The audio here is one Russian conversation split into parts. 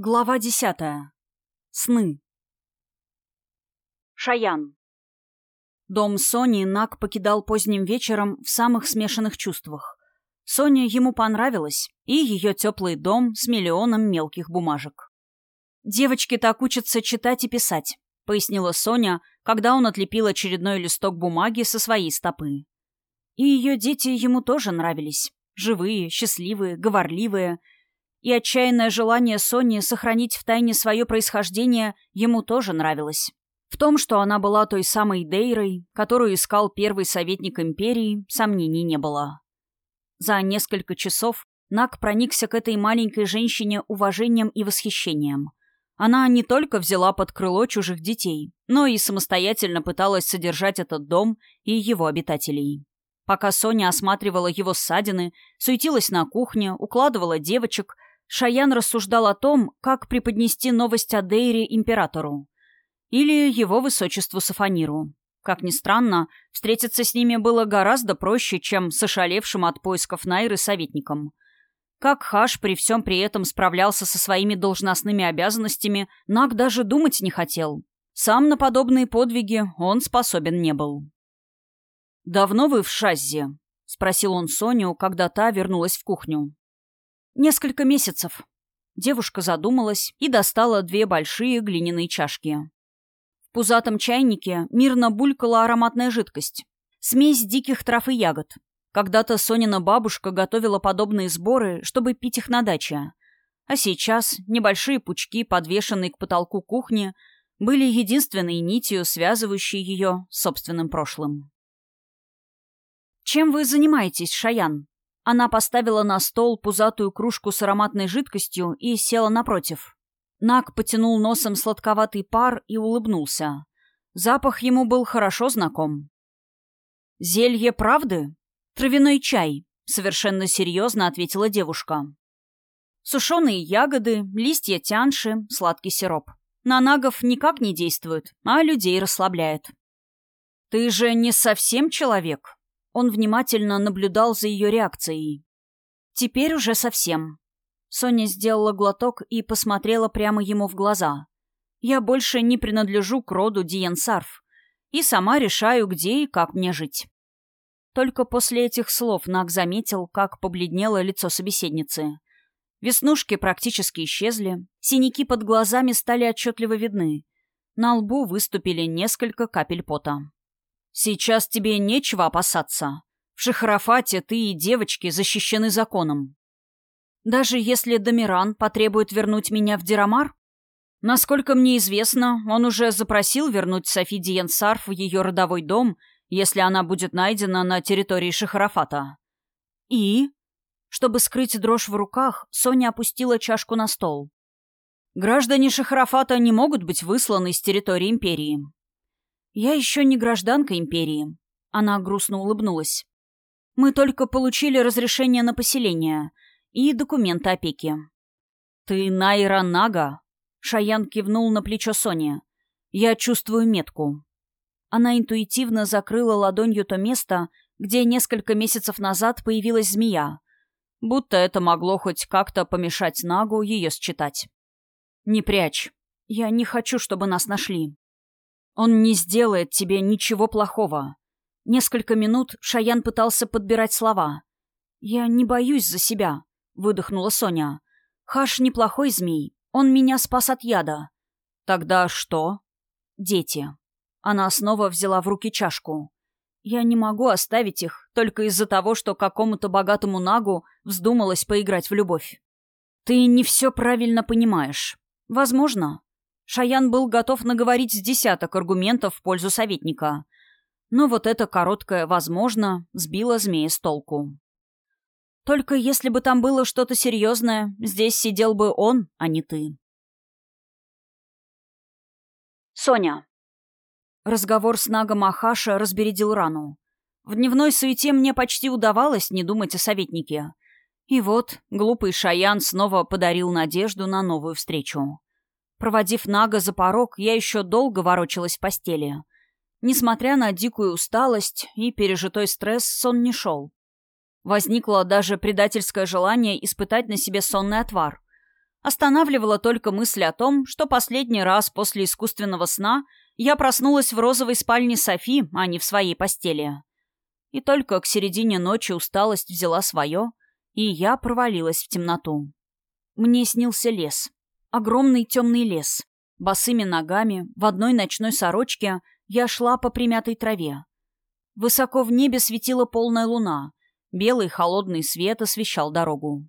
Глава десятая. Сны. Шаян. Дом Сони Нак покидал поздним вечером в самых смешанных чувствах. Соне ему понравилось, и ее теплый дом с миллионом мелких бумажек. «Девочки так учатся читать и писать», — пояснила Соня, когда он отлепил очередной листок бумаги со своей стопы. И ее дети ему тоже нравились. Живые, счастливые, говорливые — и отчаянное желание Сони сохранить в тайне свое происхождение ему тоже нравилось. В том, что она была той самой Дейрой, которую искал первый советник империи, сомнений не было. За несколько часов Нак проникся к этой маленькой женщине уважением и восхищением. Она не только взяла под крыло чужих детей, но и самостоятельно пыталась содержать этот дом и его обитателей. Пока Соня осматривала его ссадины, суетилась на кухне, укладывала девочек – Шаян рассуждал о том, как преподнести новость о Дейре императору. Или его высочеству Сафаниру. Как ни странно, встретиться с ними было гораздо проще, чем с ошалевшим от поисков Найры советником. Как Хаш при всем при этом справлялся со своими должностными обязанностями, Наг даже думать не хотел. Сам на подобные подвиги он способен не был. «Давно вы в Шаззе?» — спросил он Соню, когда та вернулась в кухню. Несколько месяцев. Девушка задумалась и достала две большие глиняные чашки. В пузатом чайнике мирно булькала ароматная жидкость. Смесь диких трав и ягод. Когда-то Сонина бабушка готовила подобные сборы, чтобы пить их на даче. А сейчас небольшие пучки, подвешенные к потолку кухни, были единственной нитью, связывающей ее с собственным прошлым. «Чем вы занимаетесь, Шаян?» Она поставила на стол пузатую кружку с ароматной жидкостью и села напротив. Нак потянул носом сладковатый пар и улыбнулся. Запах ему был хорошо знаком. «Зелье правды? Травяной чай», — совершенно серьезно ответила девушка. Сушеные ягоды, листья тянши, сладкий сироп. На нагов никак не действует, а людей расслабляет. «Ты же не совсем человек?» Он внимательно наблюдал за ее реакцией. Теперь уже совсем. Соня сделала глоток и посмотрела прямо ему в глаза. «Я больше не принадлежу к роду Диен Сарф и сама решаю, где и как мне жить». Только после этих слов Нак заметил, как побледнело лицо собеседницы. Веснушки практически исчезли, синяки под глазами стали отчетливо видны. На лбу выступили несколько капель пота. Сейчас тебе нечего опасаться. В Шахарафате ты и девочки защищены законом. Даже если Дамиран потребует вернуть меня в Дирамар? Насколько мне известно, он уже запросил вернуть Софи Диенсарф в ее родовой дом, если она будет найдена на территории Шахарафата. И? Чтобы скрыть дрожь в руках, Соня опустила чашку на стол. Граждане Шахарафата не могут быть высланы с территории Империи. «Я еще не гражданка империи». Она грустно улыбнулась. «Мы только получили разрешение на поселение и документы опеки». «Ты Найра Нага?» Шаян кивнул на плечо Сони. «Я чувствую метку». Она интуитивно закрыла ладонью то место, где несколько месяцев назад появилась змея. Будто это могло хоть как-то помешать Нагу ее считать. «Не прячь. Я не хочу, чтобы нас нашли». Он не сделает тебе ничего плохого. Несколько минут Шаян пытался подбирать слова. «Я не боюсь за себя», — выдохнула Соня. «Хаш неплохой змей. Он меня спас от яда». «Тогда что?» «Дети». Она снова взяла в руки чашку. «Я не могу оставить их только из-за того, что какому-то богатому нагу вздумалось поиграть в любовь. Ты не все правильно понимаешь. Возможно, Шаян был готов наговорить с десяток аргументов в пользу советника. Но вот это короткое «возможно» сбило змея с толку. Только если бы там было что-то серьезное, здесь сидел бы он, а не ты. Соня. Разговор с Нагом Ахаша разбередил рану. В дневной суете мне почти удавалось не думать о советнике. И вот глупый Шаян снова подарил надежду на новую встречу. Проводив Нага за порог, я еще долго ворочалась в постели. Несмотря на дикую усталость и пережитой стресс, сон не шел. Возникло даже предательское желание испытать на себе сонный отвар. Останавливала только мысль о том, что последний раз после искусственного сна я проснулась в розовой спальне Софи, а не в своей постели. И только к середине ночи усталость взяла свое, и я провалилась в темноту. Мне снился лес. Огромный темный лес. Босыми ногами, в одной ночной сорочке, я шла по примятой траве. Высоко в небе светила полная луна. Белый холодный свет освещал дорогу.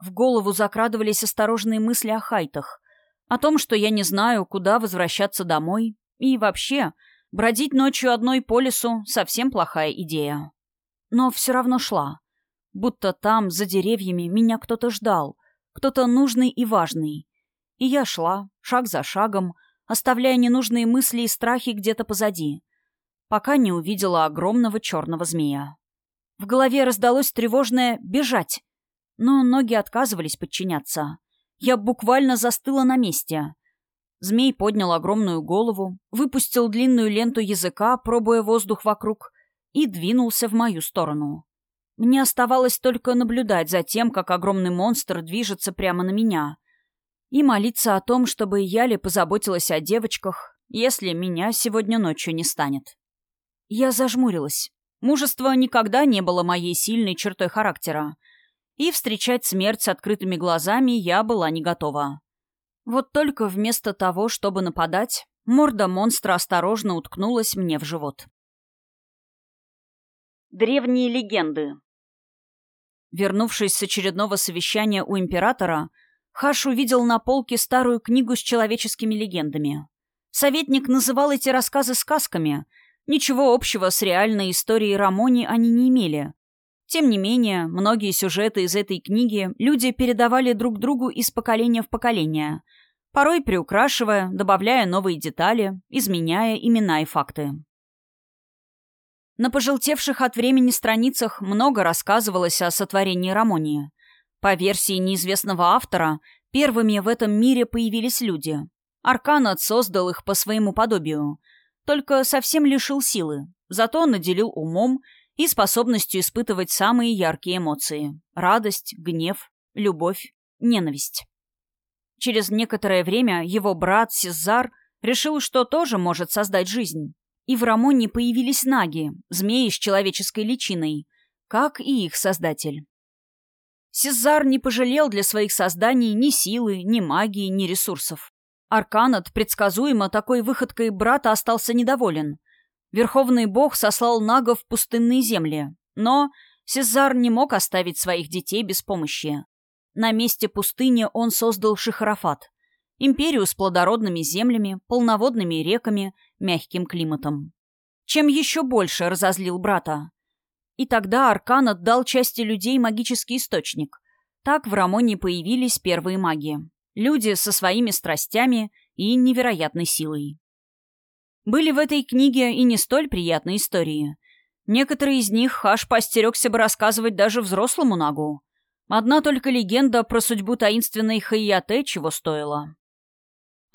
В голову закрадывались осторожные мысли о хайтах. О том, что я не знаю, куда возвращаться домой. И вообще, бродить ночью одной по лесу — совсем плохая идея. Но все равно шла. Будто там, за деревьями, меня кто-то ждал. Кто-то нужный и важный. И я шла, шаг за шагом, оставляя ненужные мысли и страхи где-то позади, пока не увидела огромного черного змея. В голове раздалось тревожное «бежать», но ноги отказывались подчиняться. Я буквально застыла на месте. Змей поднял огромную голову, выпустил длинную ленту языка, пробуя воздух вокруг, и двинулся в мою сторону. Мне оставалось только наблюдать за тем, как огромный монстр движется прямо на меня. И молиться о том, чтобы Яли позаботилась о девочках, если меня сегодня ночью не станет. Я зажмурилась. Мужество никогда не было моей сильной чертой характера. И встречать смерть с открытыми глазами я была не готова. Вот только вместо того, чтобы нападать, морда монстра осторожно уткнулась мне в живот. Древние легенды Вернувшись с очередного совещания у императора, Хаш увидел на полке старую книгу с человеческими легендами. Советник называл эти рассказы сказками. Ничего общего с реальной историей Рамони они не имели. Тем не менее, многие сюжеты из этой книги люди передавали друг другу из поколения в поколение, порой приукрашивая, добавляя новые детали, изменяя имена и факты. На пожелтевших от времени страницах много рассказывалось о сотворении Рамонии. По версии неизвестного автора, первыми в этом мире появились люди. Арканат создал их по своему подобию. Только совсем лишил силы, зато наделил умом и способностью испытывать самые яркие эмоции – радость, гнев, любовь, ненависть. Через некоторое время его брат Сезар решил, что тоже может создать жизнь и в Рамоне появились наги, змеи с человеческой личиной, как и их создатель. Сезар не пожалел для своих созданий ни силы, ни магии, ни ресурсов. Арканат, предсказуемо такой выходкой брата, остался недоволен. Верховный бог сослал нагов в пустынные земли, но Сезар не мог оставить своих детей без помощи. На месте пустыни он создал Шихарафат, империю с плодородными землями, полноводными реками мягким климатом. Чем еще больше разозлил брата. И тогда Аркан отдал части людей магический источник. Так в Рамоне появились первые маги. Люди со своими страстями и невероятной силой. Были в этой книге и не столь приятные истории. Некоторые из них Хаш постерегся бы рассказывать даже взрослому Нагу. Одна только легенда про судьбу таинственной Хайяте чего стоила.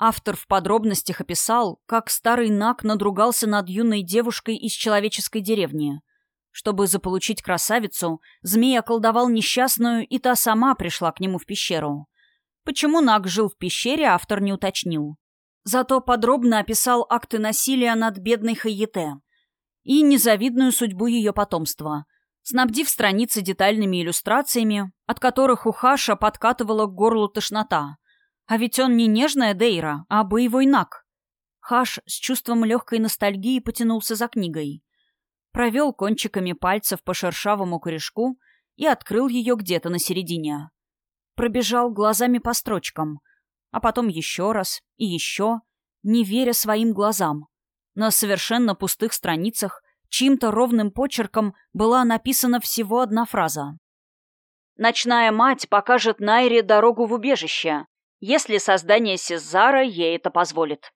Автор в подробностях описал, как старый Нак надругался над юной девушкой из человеческой деревни. Чтобы заполучить красавицу, змей околдовал несчастную, и та сама пришла к нему в пещеру. Почему Нак жил в пещере, автор не уточнил. Зато подробно описал акты насилия над бедной Хайете и незавидную судьбу ее потомства, снабдив страницы детальными иллюстрациями, от которых у Хаша подкатывала к горлу тошнота – а ведь он не нежная Дейра, а боевой наг. Хаш с чувством легкой ностальгии потянулся за книгой. Провел кончиками пальцев по шершавому корешку и открыл ее где-то на середине. Пробежал глазами по строчкам, а потом еще раз и еще, не веря своим глазам. На совершенно пустых страницах чьим-то ровным почерком была написана всего одна фраза. «Ночная мать покажет Найре дорогу в убежище если создание Сезара ей это позволит.